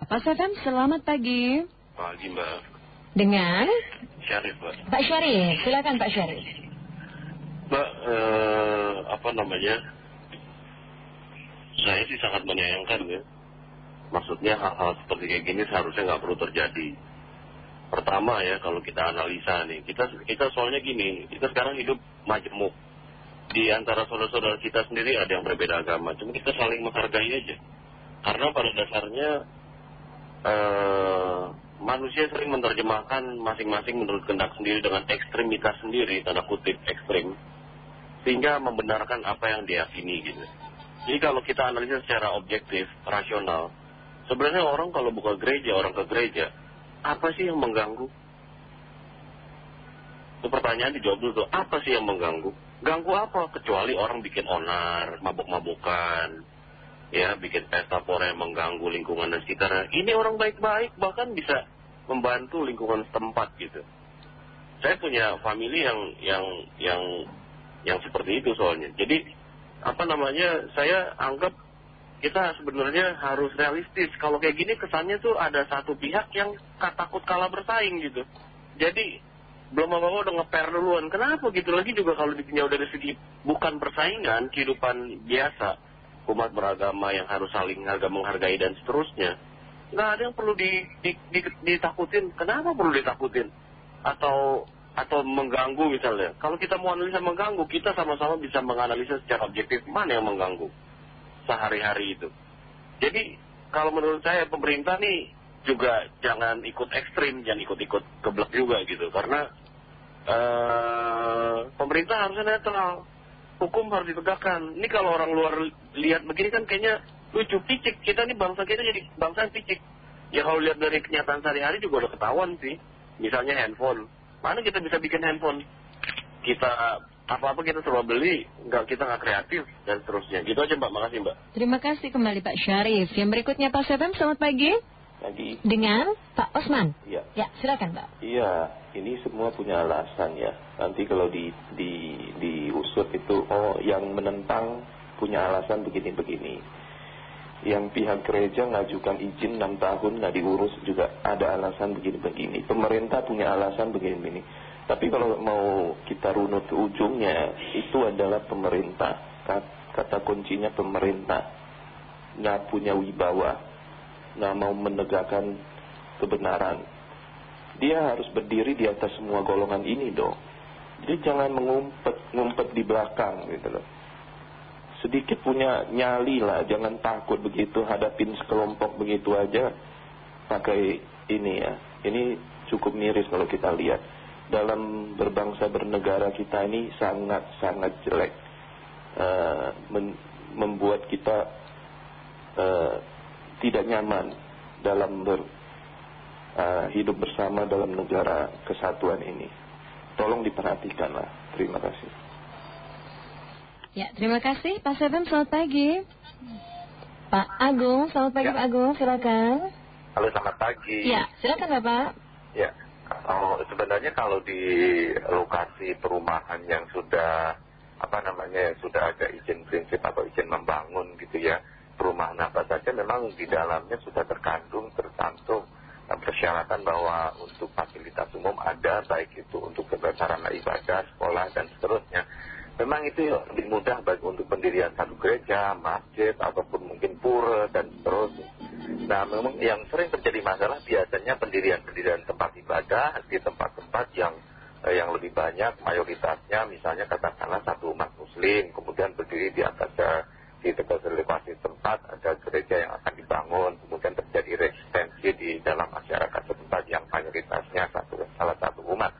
Pak Sefem, selamat pagi. Pagi Mbak. Dengan? Syarif Mbak. Pak Syarif, silakan Pak Syarif. Mbak, eh, apa namanya? Saya sih sangat menyayangkan ya. Maksudnya hal-hal seperti kayak gini seharusnya nggak perlu terjadi. Pertama ya, kalau kita analisa nih, kita kita soalnya gini, kita sekarang hidup majemuk. Di antara saudara-saudara kita sendiri ada yang berbeda agama, cuma kita saling menghargai aja. Karena pada dasarnya manusia sering menerjemahkan masing-masing menurut kehendak sendiri dengan ekstremitas sendiri, tanda kutip ekstrim, sehingga membenarkan apa yang diyakini gitu. Jadi kalau kita analisa secara objektif, rasional, sebenarnya orang kalau buka gereja, orang ke gereja, apa sih yang mengganggu? Itu pertanyaan dijawab dulu apa sih yang mengganggu? Ganggu apa? Kecuali orang bikin onar, mabuk-mabukan, ya bikin pesta pora yang mengganggu lingkungan dan sekitarnya. Ini orang baik-baik bahkan bisa membantu lingkungan setempat gitu. Saya punya family yang yang yang yang seperti itu soalnya. Jadi apa namanya saya anggap kita sebenarnya harus realistis. Kalau kayak gini kesannya tuh ada satu pihak yang takut kalah bersaing gitu. Jadi belum apa-apa udah ngeper duluan. Kenapa gitu lagi juga kalau ditinjau dari segi bukan persaingan, kehidupan biasa umat beragama yang harus saling harga menghargai dan seterusnya. Nggak ada yang perlu di, di, di, ditakutin. Kenapa perlu ditakutin? Atau atau mengganggu misalnya. Kalau kita mau analisa mengganggu, kita sama-sama bisa menganalisa secara objektif mana yang mengganggu sehari-hari itu. Jadi kalau menurut saya pemerintah nih juga jangan ikut ekstrim, jangan ikut-ikut keblek juga gitu. Karena uh, pemerintah harusnya netral hukum harus ditegakkan. Ini kalau orang luar lihat begini kan kayaknya lucu, picik. Kita ini bangsa kita jadi bangsa yang picik. Ya kalau lihat dari kenyataan sehari-hari juga udah ketahuan sih. Misalnya handphone. Mana kita bisa bikin handphone? Kita apa-apa kita coba beli, nggak kita nggak kreatif dan seterusnya. Gitu aja Mbak, makasih Mbak. Terima kasih kembali Pak Syarif. Yang berikutnya Pak Sebem, selamat pagi. Pagi. Dengan Pak Osman. Iya. Ya, silakan Pak. Iya, ini semua punya alasan ya. Nanti kalau di, di, diusut itu, oh yang menentang punya alasan begini-begini. Yang pihak gereja ngajukan izin 6 tahun nggak diurus juga ada alasan begini-begini. Pemerintah punya alasan begini-begini. Tapi kalau mau kita runut ke ujungnya, itu adalah pemerintah. Kata kuncinya pemerintah. Nggak punya wibawa. Nggak mau menegakkan kebenaran. Dia harus berdiri di atas semua golongan ini dong. Jadi jangan mengumpet-ngumpet di belakang gitu loh. Sedikit punya nyali lah, jangan takut begitu hadapin sekelompok begitu aja pakai ini ya. Ini cukup miris kalau kita lihat. Dalam berbangsa bernegara kita ini sangat-sangat jelek. Uh, membuat kita uh, tidak nyaman dalam ber, uh, hidup bersama dalam negara kesatuan ini. Tolong diperhatikanlah. Terima kasih. Ya, terima kasih Pak Sebem, selamat pagi. Pak Agung, selamat pagi ya. Pak Agung, silakan. Halo, selamat pagi. Ya, silakan Bapak. Ya, oh, sebenarnya kalau di lokasi perumahan yang sudah apa namanya sudah ada izin prinsip atau izin membangun gitu ya, perumahan apa saja memang di dalamnya sudah terkandung tercantum persyaratan bahwa untuk fasilitas umum ada baik itu untuk sarana ibadah, sekolah dan seterusnya memang itu lebih mudah bagi untuk pendirian satu gereja, masjid, ataupun mungkin pura, dan seterusnya. Nah, memang yang sering terjadi masalah biasanya pendirian-pendirian tempat ibadah di tempat-tempat yang eh, yang lebih banyak mayoritasnya misalnya katakanlah satu umat muslim kemudian berdiri di atas eh, di dekat lokasi tempat ada gereja yang akan dibangun kemudian terjadi resistensi di dalam masyarakat setempat yang mayoritasnya satu salah satu umat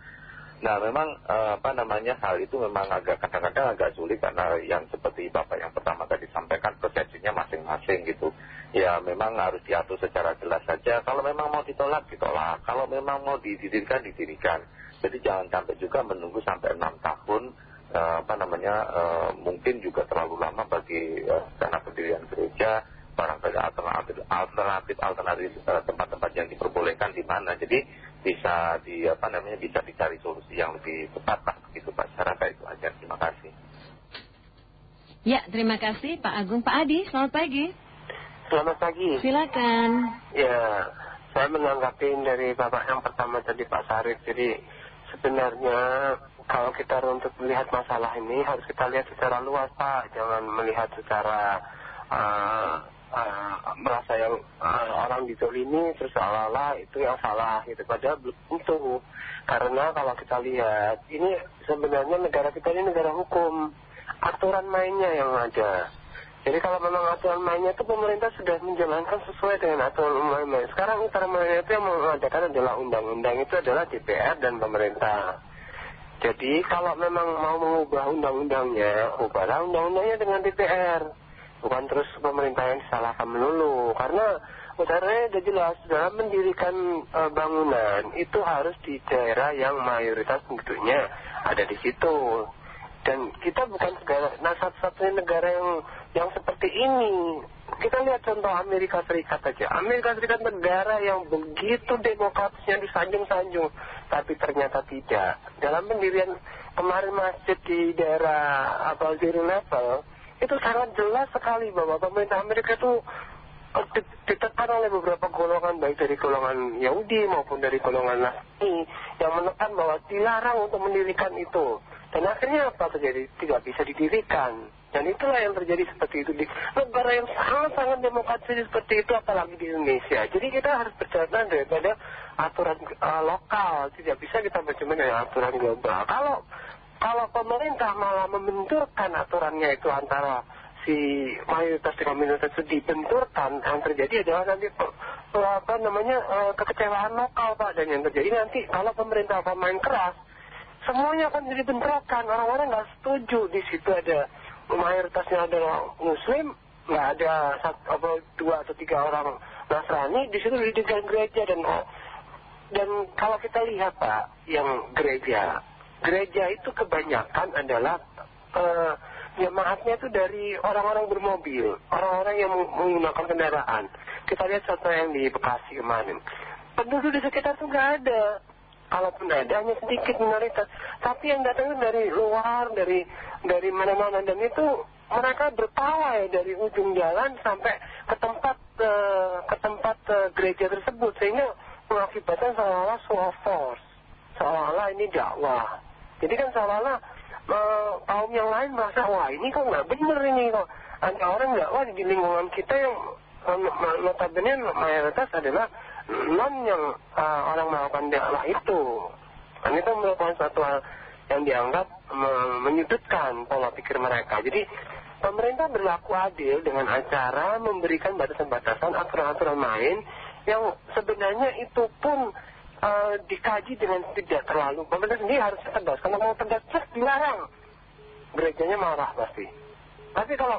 Nah memang eh, apa namanya hal itu memang agak kadang-kadang agak sulit karena yang seperti Bapak yang pertama tadi sampaikan persepsinya masing-masing gitu. Ya memang harus diatur secara jelas saja. Kalau memang mau ditolak, ditolak. Kalau memang mau didirikan, didirikan. Jadi jangan sampai juga menunggu sampai enam tahun apa namanya eh, mungkin juga terlalu lama bagi karena pendirian gereja barangkali alternatif alternatif alternatif tempat-tempat yang diperbolehkan di mana. Jadi bisa di apa namanya bisa dicari solusi yang lebih tepat lah begitu Pak. Saya rasa itu aja. Terima kasih. Ya terima kasih Pak Agung. Pak Adi selamat pagi. Selamat pagi. Silakan. Ya saya menanggapi dari Bapak yang pertama tadi Pak Sarif. Jadi sebenarnya kalau kita untuk melihat masalah ini harus kita lihat secara luas Pak. Jangan melihat secara uh, uh, merasa yang uh, orang dizolimi terus seolah-olah itu yang salah gitu. Padahal belum tentu. Karena kalau kita lihat ini sebenarnya negara kita ini negara hukum. Aturan mainnya yang ada. Jadi kalau memang aturan mainnya itu pemerintah sudah menjalankan sesuai dengan aturan mainnya. Sekarang aturan mainnya itu yang mengadakan adalah undang-undang itu adalah DPR dan pemerintah. Jadi kalau memang mau mengubah undang-undangnya, ubahlah undang-undangnya dengan DPR. Bukan terus pemerintah yang disalahkan melulu. Karena udaranya sudah jelas, dalam mendirikan e, bangunan itu harus di daerah yang mayoritas penduduknya ada di situ. Dan kita bukan segala, nah satu-satunya negara yang, yang seperti ini. Kita lihat contoh Amerika Serikat aja. Amerika Serikat negara yang begitu demokratisnya disanjung-sanjung. Tapi ternyata tidak. Dalam pendirian kemarin masjid di daerah apa, zero level, itu sangat jelas sekali bahwa pemerintah Amerika itu eh, ditekan oleh beberapa golongan baik dari golongan Yahudi maupun dari golongan Nasrani yang menekan bahwa dilarang untuk mendirikan itu. Dan akhirnya apa terjadi? Tidak bisa didirikan. Dan itulah yang terjadi seperti itu di negara yang sangat-sangat demokratis seperti itu apalagi di Indonesia. Jadi kita harus berjalan daripada aturan uh, lokal. Tidak bisa kita berjalan dengan aturan global. Kalau kalau pemerintah malah membenturkan aturannya itu antara si mayoritas dengan minoritas itu dibenturkan, yang terjadi adalah nanti apa namanya uh, kekecewaan lokal Pak. Dan yang terjadi nanti kalau pemerintah akan main keras, semuanya akan jadi bentrokan. Orang-orang nggak setuju. Di situ ada mayoritasnya adalah Muslim, nggak ada satu, apa, dua atau tiga orang Nasrani. Di situ didirikan gereja dan dan kalau kita lihat Pak, yang gereja, gereja itu kebanyakan adalah uh, jemaatnya itu dari orang-orang bermobil, orang-orang yang menggunakan kendaraan. Kita lihat contoh yang di Bekasi kemarin. Penduduk di sekitar itu nggak ada kalaupun ada hanya sedikit minoritas tapi yang datang dari luar dari dari mana-mana. Dan itu mereka berpawai dari ujung jalan sampai ke tempat uh, ke tempat uh, gereja tersebut. Sehingga mengakibatkan seolah-olah show force. Seolah-olah ini dakwah. Jadi kan seolah-olah uh, kaum yang lain merasa wah ini kok nggak bener ini kok. Ada orang dakwah di lingkungan kita yang notabene mayoritas adalah non yang orang melakukan dakwah itu. Dan itu merupakan suatu yang dianggap menyudutkan pola pikir mereka. Jadi pemerintah berlaku adil dengan acara memberikan batasan-batasan aturan-aturan main yang sebenarnya itu pun uh, dikaji dengan tidak terlalu. Pemerintah sendiri harus tegas. Karena mau tegas, dilarang. Gerejanya marah pasti. Tapi kalau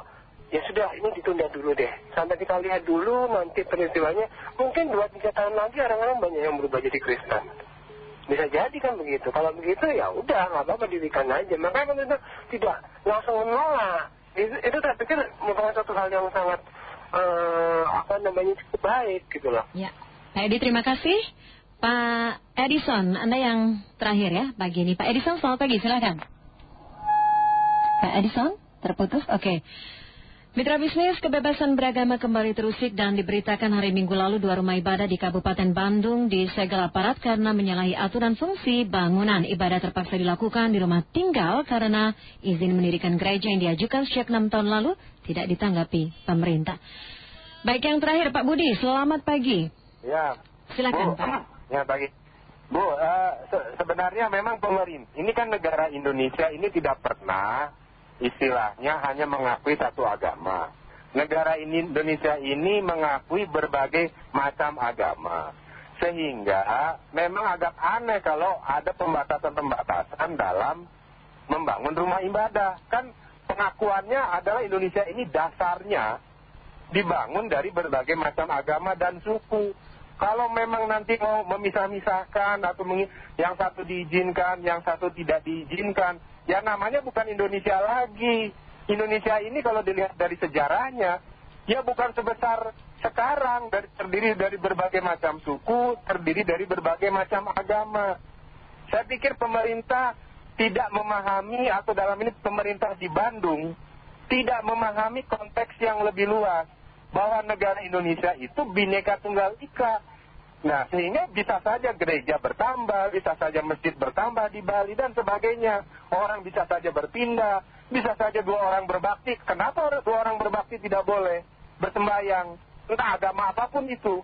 ya sudah ini ditunda dulu deh sampai kita lihat dulu nanti peristiwanya mungkin dua tiga tahun lagi orang-orang banyak yang berubah jadi Kristen bisa jadi kan begitu. Kalau begitu ya udah nggak apa-apa dirikan aja. Makanya pemerintah tidak langsung menolak. Itu, itu saya pikir merupakan satu hal yang sangat uh, apa namanya cukup baik gitu loh. Ya. Pak Edi terima kasih. Pak Edison Anda yang terakhir ya pagi ini. Pak Edison selamat pagi. Silakan. Pak Edison terputus? Oke. Mitra bisnis kebebasan beragama kembali terusik dan diberitakan hari Minggu lalu dua rumah ibadah di Kabupaten Bandung disegel aparat karena menyalahi aturan fungsi bangunan. Ibadah terpaksa dilakukan di rumah tinggal karena izin mendirikan gereja yang diajukan sejak enam tahun lalu tidak ditanggapi pemerintah. Baik yang terakhir Pak Budi, selamat pagi. Ya. Silakan Bu, Pak. Ya pagi. Bu, uh, se sebenarnya memang pemerintah, ini kan negara Indonesia ini tidak pernah istilahnya hanya mengakui satu agama. Negara ini, Indonesia ini mengakui berbagai macam agama. Sehingga memang agak aneh kalau ada pembatasan-pembatasan dalam membangun rumah ibadah. Kan pengakuannya adalah Indonesia ini dasarnya dibangun dari berbagai macam agama dan suku. Kalau memang nanti mau memisah-misahkan atau yang satu diizinkan, yang satu tidak diizinkan, ya namanya bukan Indonesia lagi. Indonesia ini kalau dilihat dari sejarahnya, ya bukan sebesar sekarang, dari, terdiri dari berbagai macam suku, terdiri dari berbagai macam agama. Saya pikir pemerintah tidak memahami, atau dalam ini pemerintah di Bandung, tidak memahami konteks yang lebih luas. Bahwa negara Indonesia itu bineka tunggal ika. Nah, sehingga bisa saja gereja bertambah, bisa saja masjid bertambah di Bali dan sebagainya. Orang bisa saja berpindah, bisa saja dua orang berbakti. Kenapa dua orang berbakti tidak boleh bersembayang? Entah agama apa pun itu.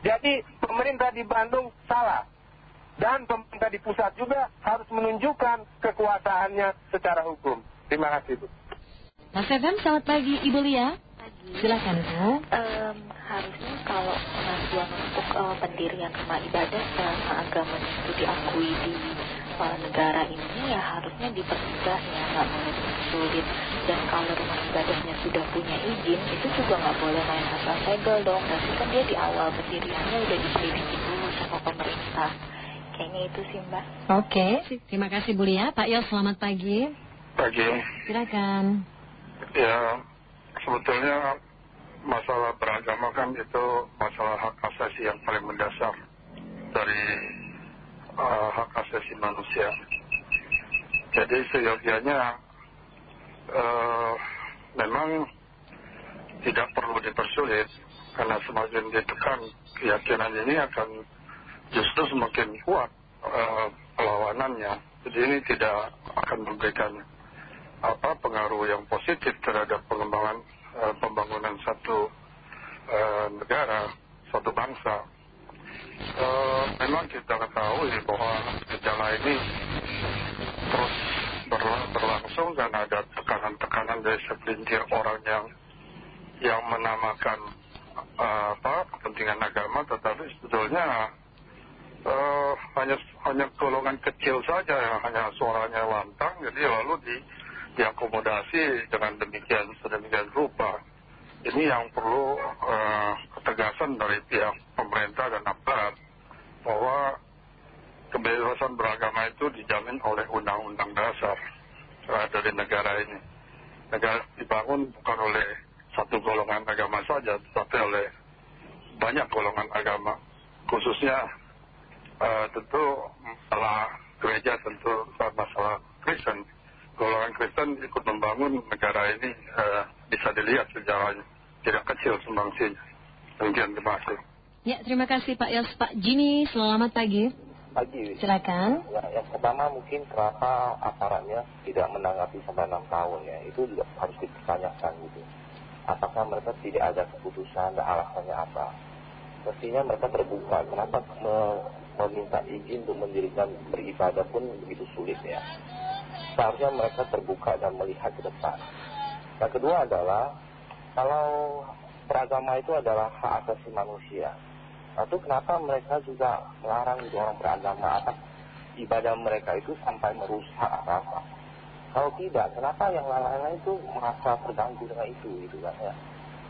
Jadi pemerintah di Bandung salah. Dan pemerintah di pusat juga harus menunjukkan kekuasaannya secara hukum. Terima kasih, Bu. Mas Evan, selamat pagi. Ibu Lia. Silakan Bu. Um, harusnya kalau pengajuan untuk uh, pendirian rumah ibadah selama agama itu diakui di uh, negara ini ya harusnya dipermudah ya. Nggak boleh sulit dan kalau rumah ibadahnya sudah punya izin itu juga nggak boleh main asal segel dong. Tapi kan dia di awal pendiriannya udah diselidiki dulu sama pemerintah. Kayaknya itu sih mbak. Oke. Terima kasih Bu Lia. Pak Yos selamat pagi. Pagi. Silakan. Ya sebetulnya masalah beragama kan itu masalah hak asasi yang paling mendasar dari uh, hak asasi manusia. Jadi seyogianya uh, memang tidak perlu dipersulit karena semakin ditekan keyakinan ini akan justru semakin kuat uh, perlawanannya. Jadi ini tidak akan memberikan apa pengaruh yang positif terhadap pengembangan pembangunan satu uh, negara, satu bangsa. Uh, memang kita ketahui bahwa gejala ini terus berlang berlangsung dan ada tekanan-tekanan dari segelintir orang yang yang menamakan apa kepentingan agama, tetapi sebetulnya hanya hanya golongan kecil saja yang hanya suaranya lantang, jadi lalu di diakomodasi dengan demikian sedemikian rupa. Ini yang perlu uh, ketegasan dari pihak pemerintah dan aparat bahwa kebebasan beragama itu dijamin oleh undang-undang dasar uh, dari negara ini. Negara dibangun bukan oleh satu golongan agama saja, tetapi oleh banyak golongan agama, khususnya uh, tentu masalah gereja, tentu masalah Kristen golongan Kristen ikut membangun negara ini uh, bisa dilihat sejarahnya. Tidak kecil sumbangsinya. Demikian, terima kasih. Ya, terima kasih Pak Yos. Pak Jimmy, selamat pagi. Pagi. Silakan. Ya, yang pertama mungkin kenapa aparatnya tidak menanggapi sampai enam tahun ya. Itu juga harus dipertanyakan gitu. Apakah mereka tidak ada keputusan dan alasannya apa? Mestinya mereka terbuka. Kenapa meminta izin untuk mendirikan beribadah pun begitu sulit ya seharusnya mereka terbuka dan melihat ke depan. Yang kedua adalah kalau beragama itu adalah hak asasi manusia. Lalu kenapa mereka juga melarang orang beragama atas ibadah mereka itu sampai merusak apa-apa? Kalau tidak, kenapa yang lain-lain itu merasa terganggu dengan itu gitu kan ya?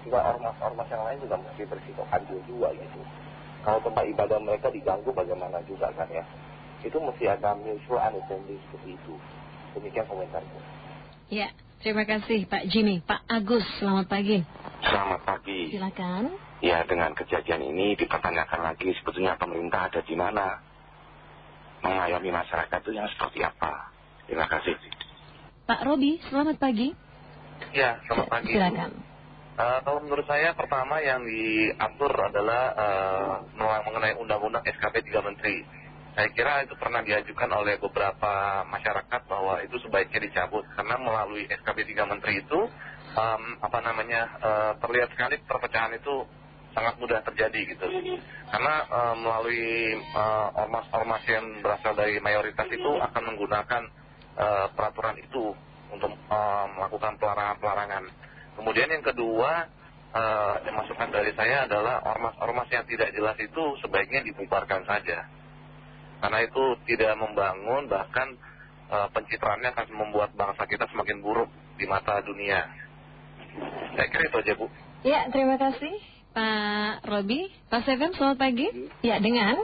Juga ormas-ormas yang lain juga mesti bersikap adil juga gitu. Kalau tempat ibadah mereka diganggu bagaimana juga kan ya? Itu mesti ada mutual understanding seperti itu. Demikian komentarnya. Ya, terima kasih Pak Jimmy. Pak Agus, selamat pagi. Selamat pagi. Silakan. Ya, dengan kejadian ini dipertanyakan lagi sebetulnya pemerintah ada di mana. Mengayomi masyarakat itu yang seperti apa. Terima kasih. Pak Robi, selamat pagi. Ya, selamat pagi. Silakan. Uh, kalau menurut saya pertama yang diatur adalah uh, mengenai undang-undang SKP 3 Menteri saya kira itu pernah diajukan oleh beberapa masyarakat bahwa itu sebaiknya dicabut. Karena melalui SKB 3 Menteri itu apa namanya uh, terlihat sekali perpecahan itu sangat mudah terjadi gitu. Karena uh, melalui ormas-ormas uh, yang berasal dari mayoritas itu akan menggunakan peraturan itu untuk melakukan pelarangan-pelarangan. Kemudian yang kedua masukan dari saya adalah ormas-ormas yang tidak jelas itu sebaiknya dibubarkan saja karena itu tidak membangun bahkan uh, pencitraannya akan membuat bangsa kita semakin buruk di mata dunia. Saya kira itu aja Bu. Ya, terima kasih Pak Robi. Pak Seven, selamat pagi. Ya, dengan?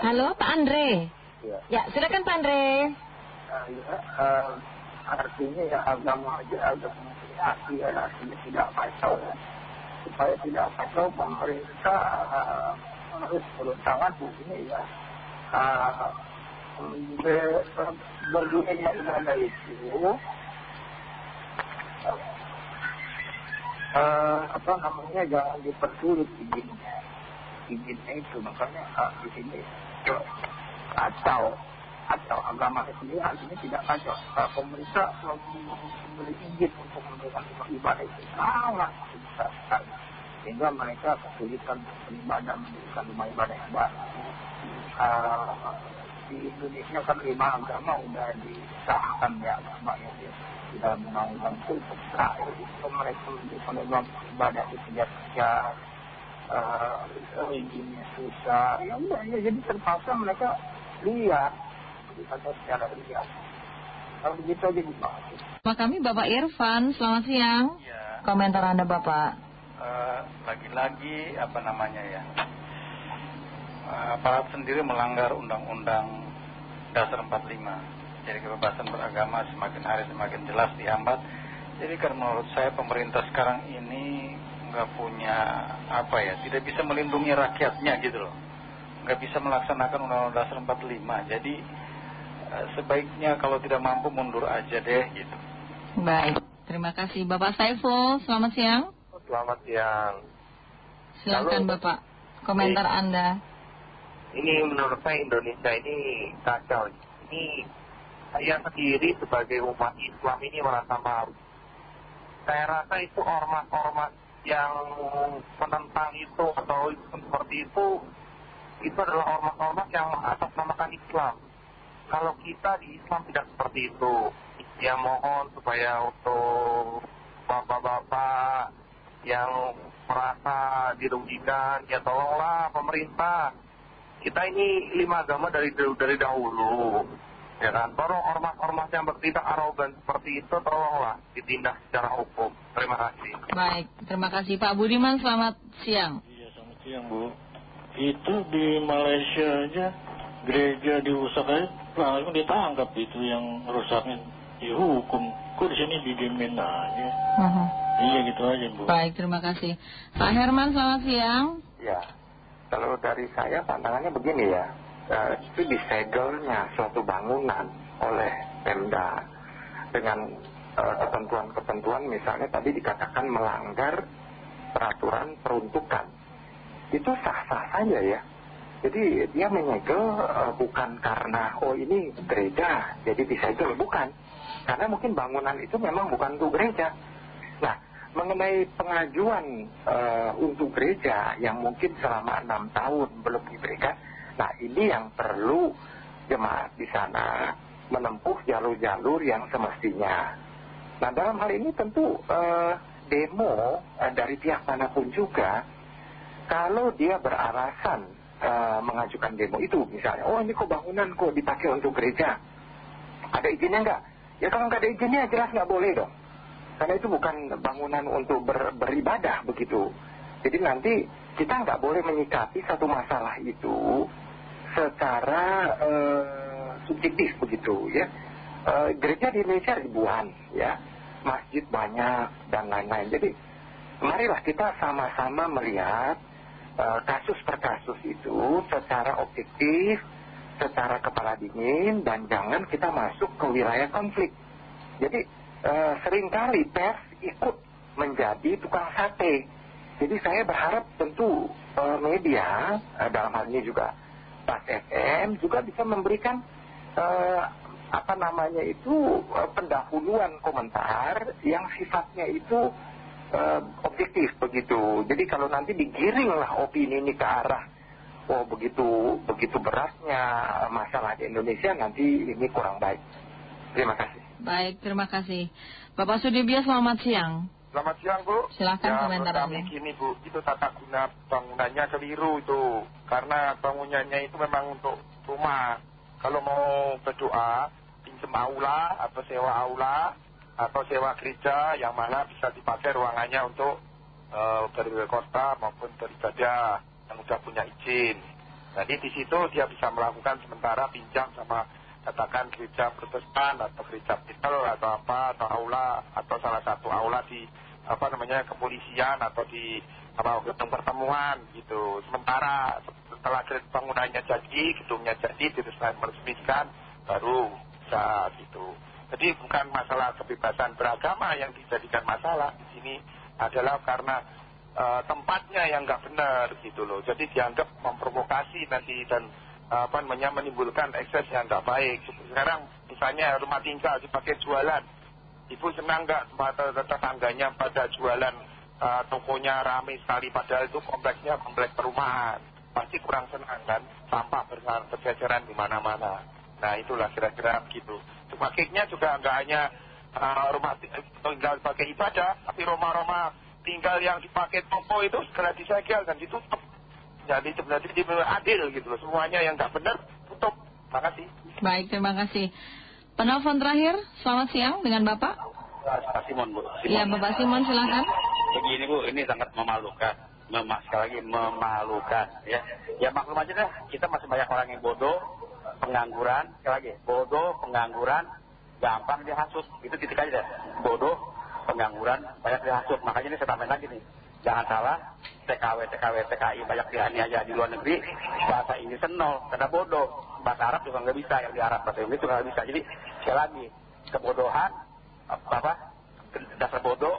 Halo, Pak Andre. Ya, ya silakan Pak Andre. Uh, ya, uh, artinya ya agama aja agama ya, artinya tidak kacau ya. Supaya tidak kacau pemerintah uh, harus turun tangan bu ini ya berdunia ibadah itu uh, apa namanya jangan dipersulit izinnya izinnya itu makanya uh, di sini uh, kacau atau agama sendiri artinya tidak kacau uh, pemerintah memberi izin untuk memberikan ibadah itu sangat besar sekali sehingga mereka kesulitan beribadah mendirikan rumah ibadah yang baru uh, di Indonesia kan lima agama udah disahkan ya agama yang sudah undang-undang itu itu mereka mendirikan rumah ibadah itu tidak uh, izinnya susah ya udah ya jadi terpaksa mereka lihat atau secara lihat kalau begitu aja dibahas Pak kami Bapak Irfan, selamat siang. Ya. Komentar Anda Bapak. Lagi-lagi uh, apa namanya ya, uh, aparat sendiri melanggar Undang-Undang Dasar 45. Jadi kebebasan beragama semakin hari semakin jelas dihambat. Jadi karena menurut saya pemerintah sekarang ini nggak punya apa ya, tidak bisa melindungi rakyatnya gitu loh. Nggak bisa melaksanakan Undang-Undang Dasar 45. Jadi uh, sebaiknya kalau tidak mampu mundur aja deh gitu. Baik, terima kasih Bapak Saiful, selamat siang. Selamat siang. Silakan Bapak, komentar ini, Anda. Ini menurut saya Indonesia ini kacau. Ini saya sendiri sebagai umat Islam ini merasa malu. Saya rasa itu ormas-ormas yang menentang itu atau seperti itu, itu adalah ormas-ormas yang atasnamakan Islam. Kalau kita di Islam tidak seperti itu, ya mohon supaya untuk bapak-bapak yang merasa dirugikan, ya tolonglah pemerintah. Kita ini lima agama dari dari dahulu, ya kan. Tolong ormas-ormas yang bertindak arogan seperti itu, tolonglah ditindak secara hukum. Terima kasih. Baik, terima kasih Pak Budiman, selamat siang. Iya, selamat siang Bu. Itu di Malaysia aja gereja dirusak aja, langsung ditangkap itu yang rusaknya dihukum. Kok di sini didiemin aja? Uh -huh. Iya gitu aja Bu. Baik, terima kasih. Pak Herman, selamat siang. Ya, kalau dari saya pandangannya begini ya, uh, itu disegelnya suatu bangunan oleh Pemda dengan ketentuan-ketentuan misalnya tadi dikatakan melanggar peraturan peruntukan. Itu sah-sah saja ya. Jadi dia menyegel uh, bukan karena oh ini gereja jadi disegel bukan karena mungkin bangunan itu memang bukan untuk gereja. Nah, mengenai pengajuan uh, untuk gereja yang mungkin selama enam tahun belum diberikan, nah ini yang perlu jemaat di sana menempuh jalur-jalur yang semestinya. Nah, dalam hal ini tentu uh, demo uh, dari pihak mana pun juga, kalau dia beralasan mengajukan demo itu, misalnya, oh ini kok bangunan kok dipakai untuk gereja, ada izinnya enggak? Ya kalau nggak ada izinnya jelas nggak boleh dong. Karena itu bukan bangunan untuk ber, beribadah begitu. Jadi nanti kita nggak boleh menyikapi satu masalah itu secara uh, subjektif begitu ya. Uh, gereja di Indonesia ribuan ya, masjid banyak dan lain-lain. Jadi marilah kita sama-sama melihat uh, kasus per kasus itu secara objektif secara kepala dingin dan jangan kita masuk ke wilayah konflik. Jadi eh, sering kali pers ikut menjadi tukang sate. Jadi saya berharap tentu eh, media eh, dalam hal ini juga Pas FM juga bisa memberikan apa namanya itu pendahuluan komentar yang sifatnya itu objektif begitu. Jadi kalau nanti digiringlah opini ini ke arah oh begitu begitu beratnya masalah di Indonesia nanti ini kurang baik. Terima kasih. Baik, terima kasih. Bapak Sudibyo, selamat siang. Selamat siang Bu. Silahkan ya, komentar kami gini Bu, itu tata guna bangunannya keliru itu. Karena bangunannya itu memang untuk rumah. Kalau mau berdoa, pinjam aula atau sewa aula atau sewa gereja yang mana bisa dipakai ruangannya untuk uh, berkota maupun beribadah yang sudah punya izin. Jadi di situ dia bisa melakukan sementara pinjam sama katakan gereja protestan atau gereja Betel atau apa atau aula atau salah satu aula di apa namanya kepolisian atau di apa gedung pertemuan gitu. Sementara setelah bangunannya jadi, gedungnya jadi, diresmikan meresmikan baru bisa gitu. Jadi bukan masalah kebebasan beragama yang dijadikan masalah di sini adalah karena eh, tempatnya yang nggak benar gitu loh. Jadi dianggap memprovokasi nanti dan apa namanya menimbulkan ekses yang nggak baik. Sekarang misalnya rumah tinggal dipakai jualan, ibu senang nggak tetangganya pada jualan eh, tokonya ramai sekali padahal itu kompleksnya kompleks perumahan. Pasti kurang senang kan, sampah berceceran di mana-mana. Nah itulah kira-kira begitu. Pakainya juga nggak hanya uh, rumah tinggal sebagai ibadah, tapi rumah-rumah tinggal yang dipakai toko itu segera disegel dan ditutup. Jadi sebenarnya adil gitu loh. Semuanya yang nggak benar tutup. Terima kasih. Baik, terima kasih. Penelpon terakhir, selamat siang dengan Bapak. Pak Simon, Bu. Iya, Bapak Simon silakan. Begini, Bu, ini sangat memalukan. Mema, sekali lagi memalukan. Ya, ya maklum aja deh, kita masih banyak orang yang bodoh, pengangguran, sekali lagi, bodoh, pengangguran, gampang dihasut. Itu titik aja deh. Bodoh, pengangguran, banyak dihasut. Makanya ini saya tambahin lagi nih. Jangan salah, TKW, TKW, TKI banyak dianiaya di luar negeri, bahasa Inggris nol, karena bodoh. Bahasa Arab juga nggak bisa, yang di Arab, bahasa Inggris juga nggak bisa. Jadi, sekali lagi, kebodohan, apa, apa dasar bodoh,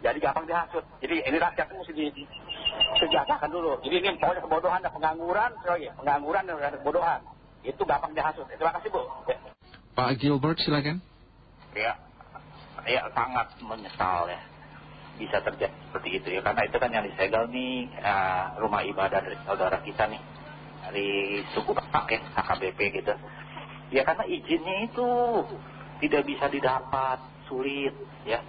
jadi gampang dihasut. Jadi ini rakyat mesti disejahterkan dulu. Jadi ini pokoknya kebodohan dan pengangguran, lagi, pengangguran dan kebodohan. Itu gampang dihasut. Terima kasih, Bu. Ya. Pak Gilbert silakan. Ya, ya sangat menyesal ya bisa terjadi seperti itu ya. Karena itu kan yang disegel nih uh, rumah ibadah dari saudara kita nih. Dari suku Batak ya HKBP gitu. Ya karena izinnya itu tidak bisa didapat sulit ya.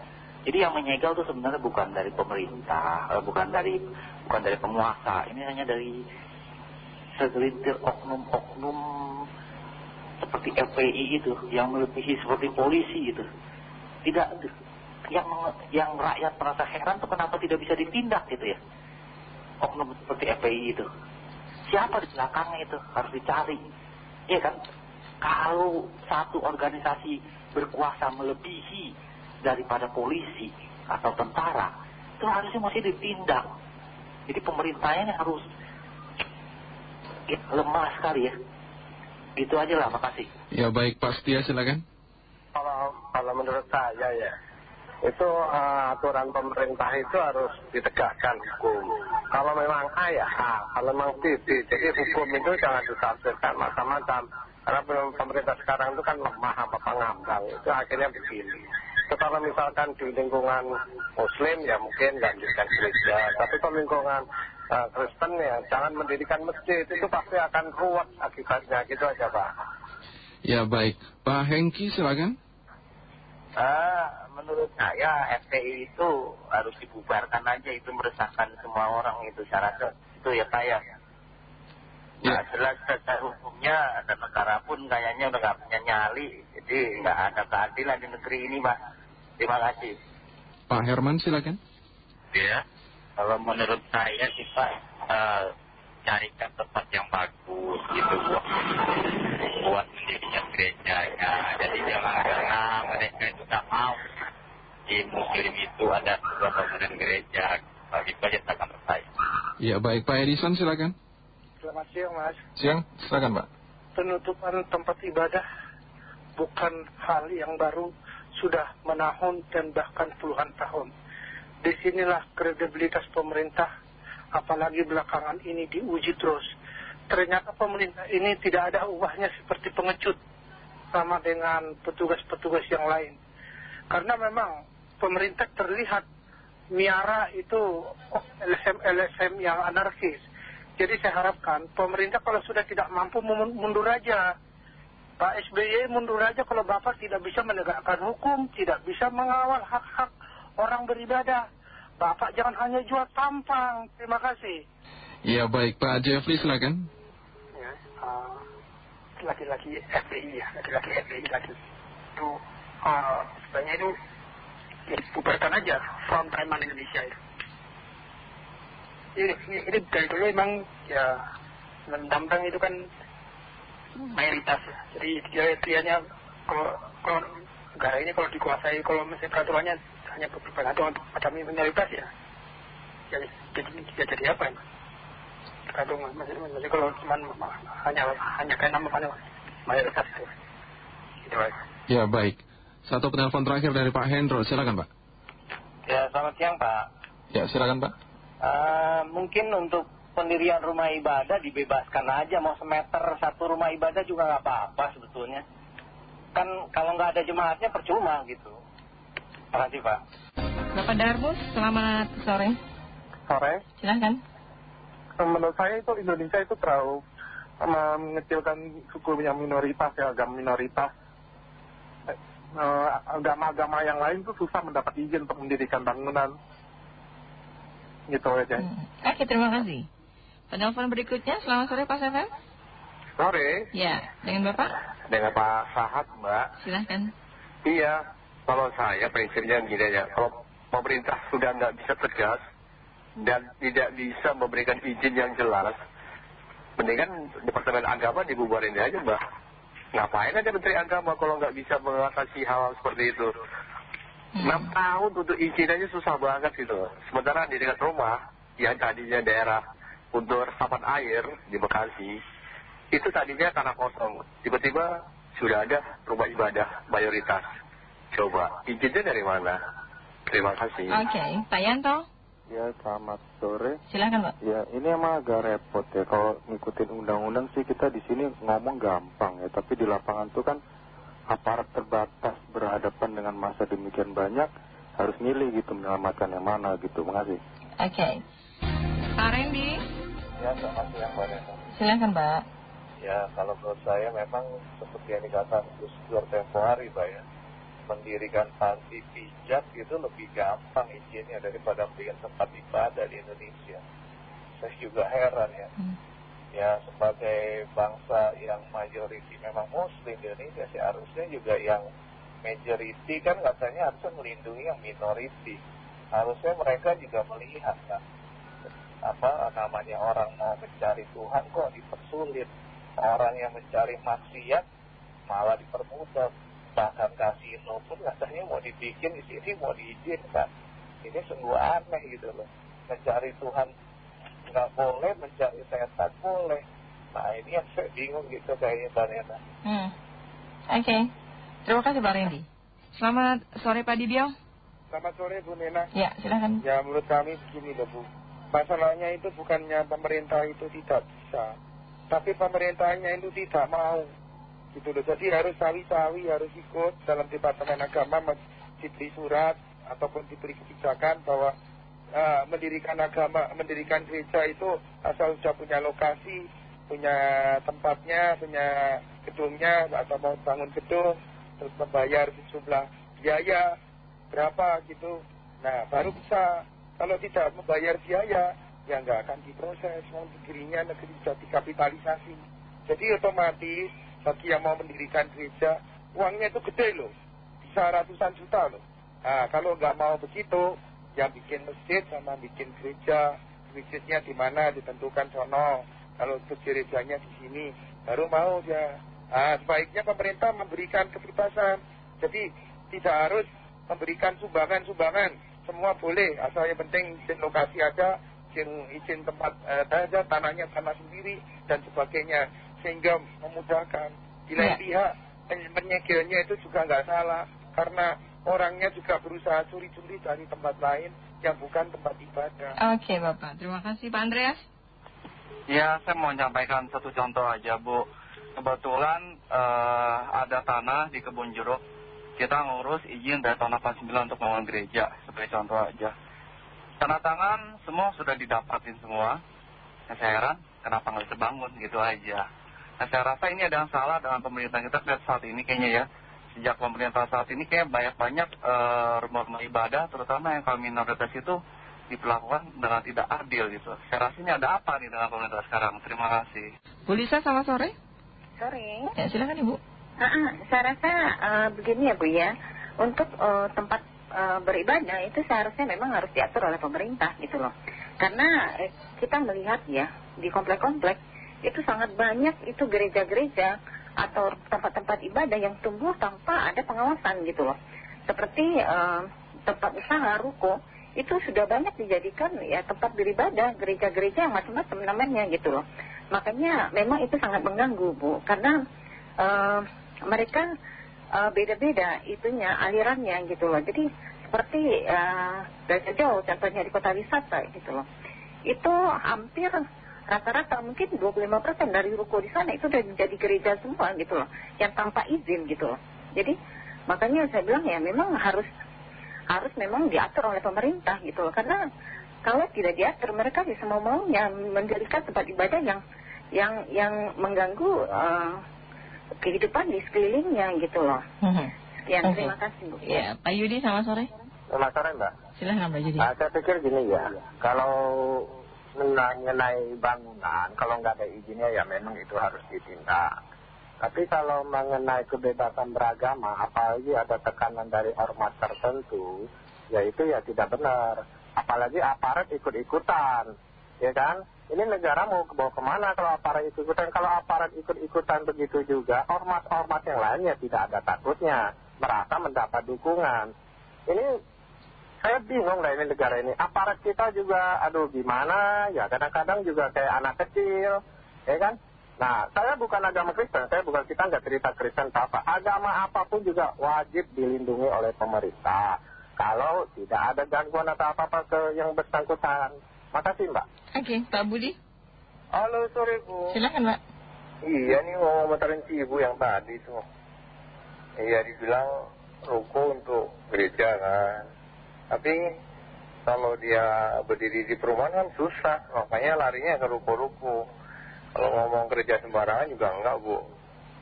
Jadi yang menyegel itu sebenarnya bukan dari pemerintah eh, bukan dari bukan dari penguasa. Ini hanya dari segelintir oknum-oknum seperti FPI itu yang melebihi seperti polisi itu tidak yang yang rakyat merasa heran tuh kenapa tidak bisa ditindak gitu ya. Oknum seperti FPI itu. Siapa di belakangnya itu harus dicari. Iya kan? Kalau satu organisasi berkuasa melebihi daripada polisi atau tentara itu harusnya masih ditindak. Jadi pemerintahnya harus ya, lemah sekali ya. Gitu aja lah makasih. Ya baik Pak Setia silakan. Kalau kalau menurut saya ya itu uh, aturan pemerintah itu harus ditegakkan hukum. Kalau memang A ya A, kalau memang B, B. Jadi hukum itu jangan ditafsirkan macam-macam. Karena pemerintah sekarang itu kan lemah apa pengambang. Itu akhirnya begini. Itu kalau misalkan di lingkungan muslim ya mungkin lanjutkan gereja. Tapi kalau lingkungan uh, Kristen ya jangan mendirikan masjid. Itu pasti akan ruwet akibatnya. Gitu aja Pak. Ya baik. Pak Hengki silakan. Ah, menurut saya FPI itu harus dibubarkan aja itu meresahkan semua orang itu syarat itu ya saya. Nah, jelas secara hukumnya dan negara pun kayaknya udah nggak punya nyali, jadi nggak ada keadilan di negeri ini, Pak. Terima kasih. Pak Herman silakan. Ya, kalau menurut saya sih Pak, uh, carikan tempat yang bagus gitu buat buat mendirikan gereja ya. Jadi jangan karena mereka itu tak mau di muslim itu ada sebuah bangunan gereja. Begitu aja tentang saya. Ya baik Pak Edison silakan. Selamat siang Mas. Siang silakan Pak. Penutupan tempat ibadah bukan hal yang baru sudah menahun dan bahkan puluhan tahun. Di sinilah kredibilitas pemerintah apalagi belakangan ini diuji terus. Ternyata pemerintah ini tidak ada ubahnya seperti pengecut sama dengan petugas-petugas yang lain. Karena memang pemerintah terlihat miara itu LSM-LSM yang anarkis. Jadi saya harapkan pemerintah kalau sudah tidak mampu mundur aja. Pak SBY mundur aja kalau Bapak tidak bisa menegakkan hukum, tidak bisa mengawal hak-hak orang beribadah. Bapak jangan hanya jual tampang. Terima kasih. Ya baik Pak Jeffrey silakan. Ya, uh, laki-laki FPI ya, laki-laki FPI lagi. Itu uh, sebenarnya itu ya, bubarkan aja Front Preman Indonesia itu. Ini, ini, ini dari dulu emang ya tampang itu kan mayoritas ya. Jadi dia dianya kalau kalau negara ini kalau dikuasai kalau misalnya peraturannya hanya beberapa atau ada minoritas ya. Jadi jadi, jadi, jadi apa ya tergantung masih, masih kalau cuma hanya hanya kayak nama pada mayoritas itu. Itu aja ya baik. Satu penelpon terakhir dari Pak Hendro. Silakan Pak. Ya selamat siang Pak. Ya silakan Pak. Eh, mungkin untuk pendirian rumah ibadah dibebaskan aja. Mau semeter satu rumah ibadah juga nggak apa-apa sebetulnya. Kan kalau nggak ada jemaatnya percuma gitu kasih Pak Bapak Darbus, selamat sore. Sore. Silahkan. Menurut saya itu Indonesia itu terlalu eh, mengecilkan suku yang minoritas ya, agama minoritas. Eh, Agama-agama yang lain tuh susah mendapat izin untuk mendirikan bangunan. Gitu aja. Oke, terima kasih. Penelpon berikutnya, selamat sore Pak Seven. Sore, Ya, dengan Bapak? dengan Pak Sahat Mbak. Silahkan. Iya, kalau saya prinsipnya gini ya, kalau pemerintah sudah nggak bisa tegas dan tidak bisa memberikan izin yang jelas, mendingan Departemen Agama dibubarin aja Mbak. Ngapain aja Menteri Agama kalau nggak bisa mengatasi hal-hal seperti itu. Enam tahun untuk izin aja susah banget gitu. Sementara di dekat rumah, yang tadinya daerah untuk resapan air di Bekasi, itu tadinya tanah kosong. Tiba-tiba sudah ada rumah ibadah mayoritas. Coba, izinnya dari mana? Terima kasih. Oke, Pak Yanto, Ya, selamat sore. silahkan Pak. Ya, ini emang agak repot ya. Kalau ngikutin undang-undang sih kita di sini ngomong gampang ya. Tapi di lapangan tuh kan aparat terbatas berhadapan dengan masa demikian banyak. Harus milih gitu menyelamatkan yang mana gitu. Makasih. Oke. Pak Randy, Ya, selamat siang Mbak Nena. silahkan Pak. Ya, kalau menurut saya memang seperti yang dikatakan Gus Dur tempo hari, Pak ya. Mendirikan panti pijat itu lebih gampang izinnya daripada mendirikan tempat ibadah di Indonesia. Saya juga heran ya. Ya, sebagai bangsa yang mayoriti memang muslim di Indonesia sih harusnya juga yang majority kan katanya harusnya melindungi yang minority. Harusnya mereka juga melihat kan apa namanya orang mau mencari Tuhan kok dipersulit orang yang mencari maksiat malah dipermudah bahkan kasino pun katanya mau dibikin di sini mau diizinkan ini sungguh aneh gitu loh mencari Tuhan nggak boleh mencari setan boleh nah ini yang saya bingung gitu kayaknya Mbak Nena Hmm. Oke. Terima kasih Pak Randy. Selamat sore Pak Dibio. Selamat sore Bu Nena. Ya, silahkan. Ya menurut kami begini loh Bu. Masalahnya itu bukannya pemerintah itu tidak bisa. Tapi pemerintahnya itu tidak mau. Gitu loh. Jadi harus sawi-sawi, harus ikut dalam Departemen Agama diberi surat ataupun diberi kebijakan bahwa eh, mendirikan agama, mendirikan gereja itu asal sudah punya lokasi, punya tempatnya, punya gedungnya, atau mau bangun gedung, terus membayar sejumlah biaya berapa gitu. Nah, baru bisa. Kalau tidak membayar biaya, ya nggak akan diproses. Mau dirinya negeri sudah dikapitalisasi. Jadi otomatis bagi yang mau mendirikan gereja, uangnya itu gede loh. Bisa ratusan juta loh. Nah, kalau nggak mau begitu, yang bikin masjid sama bikin gereja. Masjidnya di mana ditentukan sono. Kalau untuk gerejanya di sini, baru mau dia. Nah, sebaiknya pemerintah memberikan kebebasan. Jadi tidak harus memberikan sumbangan-sumbangan. Semua boleh, asal yang penting izin lokasi ada, izin, izin tempat eh, tanahnya tanah sendiri, dan sebagainya. Sehingga memudahkan. Di lain pihak, pen- penyegelnya itu juga nggak salah. Karena orangnya juga berusaha curi-curi dari tempat lain yang bukan tempat ibadah. Oke Bapak, terima kasih Pak Andreas. Ya, saya mau menyampaikan satu contoh aja, Bu. Kebetulan eh, ada tanah di kebun jeruk. Kita ngurus izin dari tahun 89 untuk bangun gereja, sebagai contoh aja. Tanda tangan semua sudah didapatin semua. Saya heran, kenapa nggak bisa bangun gitu aja. Nah, saya rasa ini ada yang salah dengan pemerintah kita saat ini kayaknya ya. Sejak pemerintah saat ini kayak banyak-banyak eh, rumah-rumah ibadah, terutama yang kaum minoritas itu diperlakukan dengan tidak adil gitu. Saya rasa ini ada apa nih dengan pemerintah sekarang? Terima kasih. Bu Lisa, selamat sore. Sore. Ya, silakan Ibu. Ah, ah, saya rasa eh, begini ya Bu ya, untuk eh, tempat beribadah itu seharusnya memang harus diatur oleh pemerintah gitu loh. Karena eh, kita melihat ya di komplek-komplek itu sangat banyak itu gereja-gereja atau tempat-tempat ibadah yang tumbuh tanpa ada pengawasan gitu loh. Seperti eh, tempat usaha ruko itu sudah banyak dijadikan ya tempat beribadah gereja-gereja yang macam-macam namanya gitu loh. Makanya memang itu sangat mengganggu Bu karena eh, mereka eh, beda-beda itunya alirannya gitu loh. Jadi seperti eh, dari jauh contohnya di kota wisata gitu loh. itu hampir rata-rata mungkin 25% dari ruko di sana itu udah menjadi gereja semua gitu loh yang tanpa izin gitu loh jadi makanya saya bilang ya memang harus harus memang diatur oleh pemerintah gitu loh karena kalau tidak diatur mereka bisa mau maunya mendirikan tempat ibadah yang yang yang mengganggu eh, kehidupan di sekelilingnya gitu loh Mhm. sekian Oke. terima kasih Bu Ya, Pak Yudi selamat sore. Selamat sore Mbak. Silahkan Pak Yudi. Nah, saya pikir gini ya, kalau mengenai bangunan, kalau nggak ada izinnya ya memang itu harus ditindak. Tapi kalau mengenai kebebasan beragama, apalagi ada tekanan dari ormas tertentu, ya itu ya tidak benar. Apalagi aparat ikut-ikutan, ya kan? Ini negara mau bawa ke mana kalau aparat ikut-ikutan? Kalau aparat ikut-ikutan begitu juga, ormas-ormas yang lainnya tidak ada takutnya, merasa mendapat dukungan. Ini saya bingung lah ini negara ini. Aparat kita juga, aduh gimana, ya kadang-kadang juga kayak anak kecil, ya kan? Nah, saya bukan agama Kristen, saya bukan kita nggak cerita Kristen apa. Agama apa pun juga wajib dilindungi oleh pemerintah. Kalau tidak ada gangguan atau apa-apa ke yang bersangkutan. Makasih Mbak. Oke, Pak Budi. Halo, sore Bu. Silakan Pak. Iya nih mau komentarin si ibu yang tadi tuh. Iya dibilang ruko untuk gereja kan. Tapi kalau dia berdiri di perumahan kan susah. Makanya larinya ke ruko-ruko. Kalau ngomong gereja sembarangan juga enggak bu.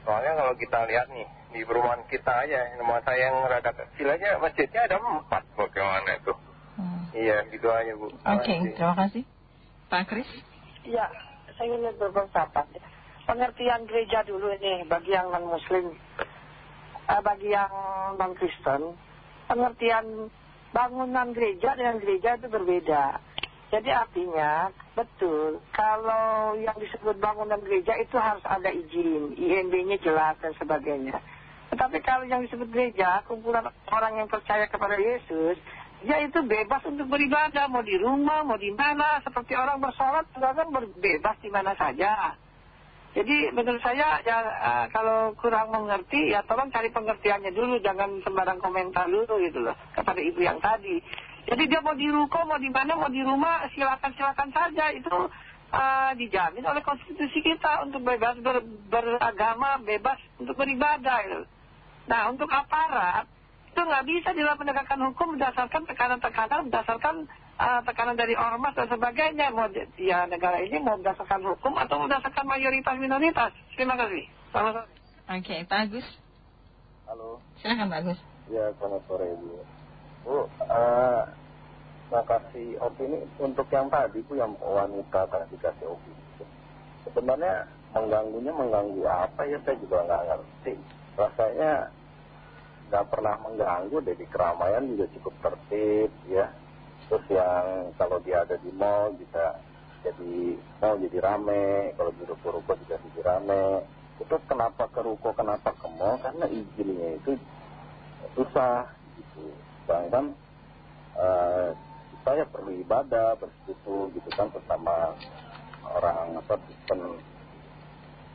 Soalnya kalau kita lihat nih di perumahan kita aja, rumah saya yang rada kecil aja masjidnya ada empat. Bagaimana itu? Iya gitu aja bu. Oke, terima kasih. Pak Kris. Ya, saya ingin berpendapat. Pengertian gereja dulu ini bagi yang non Muslim, eh, bagi yang non Kristen, pengertian bangunan gereja dengan gereja itu berbeda. Jadi artinya betul kalau yang disebut bangunan gereja itu harus ada izin, INB-nya jelas dan sebagainya. Tetapi kalau yang disebut gereja, kumpulan orang yang percaya kepada Yesus, dia itu bebas untuk beribadah, mau di rumah, mau di mana, seperti orang bersolat juga kan berbebas di mana saja. Jadi menurut saya ya eh, kalau kurang mengerti ya tolong cari pengertiannya dulu, jangan sembarang komentar dulu gitu loh kepada ibu yang tadi. Jadi dia mau di ruko, mau di mana, mau di rumah, silakan-silakan saja itu eh, dijamin oleh konstitusi kita untuk bebas ber- beragama, bebas untuk beribadah. Gitu. Nah untuk aparat itu nggak bisa dalam penegakan hukum berdasarkan tekanan-tekanan, berdasarkan eh, tekanan dari ormas dan sebagainya. Mau di- ya negara ini mau berdasarkan hukum atau berdasarkan mayoritas minoritas. Terima kasih. Selamat sore. Oke, Pak Agus. Halo. Silakan Pak Agus. Ya, selamat sore Bu. Bu, eh, saya kasih opini untuk yang tadi Bu, yang wanita tadi kasih opini. Sebenarnya mengganggunya mengganggu apa ya saya juga nggak ngerti. Rasanya nggak pernah mengganggu deh di keramaian juga cukup tertib ya. Terus yang kalau dia ada di mall bisa jadi mall jadi rame, kalau di ruko-ruko juga jadi rame. Itu kenapa ke ruko, kenapa ke mall? Karena izinnya itu susah gitu. Sedangkan eh, saya perlu ibadah bersekutu gitu kan bersama orang apa Kristen.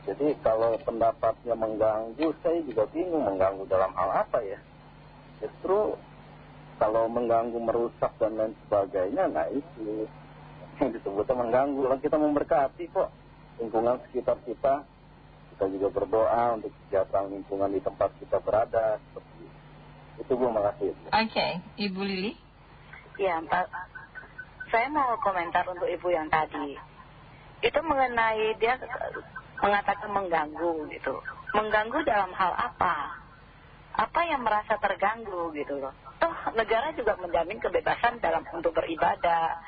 Jadi kalau pendapatnya mengganggu, saya juga bingung mengganggu dalam hal apa ya. Justru kalau mengganggu, merusak dan lain sebagainya, nah itu yang disebutnya mengganggu. Lalu kita memberkati kok lingkungan sekitar kita. Kita juga berdoa untuk kesejahteraan lingkungan di tempat kita berada. Seperti itu. Itu Bu, makasih. Oke, Ibu Lili. Ya, Pak. Saya mau komentar untuk ibu yang tadi. Itu mengenai dia mengatakan mengganggu gitu. Mengganggu dalam hal apa? Apa yang merasa terganggu gitu loh. Negara juga menjamin kebebasan dalam untuk beribadah.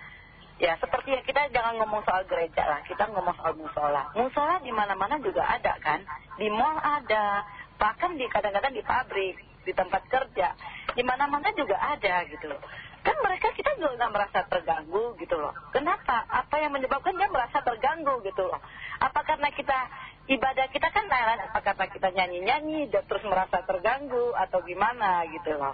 Ya seperti ya kita jangan ngomong soal gereja lah, kita ngomong soal musola. Musola di mana-mana juga ada kan, di mall ada, bahkan di kadang-kadang di pabrik, di tempat kerja, di mana-mana juga ada gitu loh. Kan mereka kita juga nggak merasa terganggu gitu loh. Kenapa? Apa yang menyebabkan dia merasa terganggu gitu loh? Apa karena kita ibadah kita kan lain apa karena kita nyanyi-nyanyi dan terus merasa terganggu atau gimana gitu loh.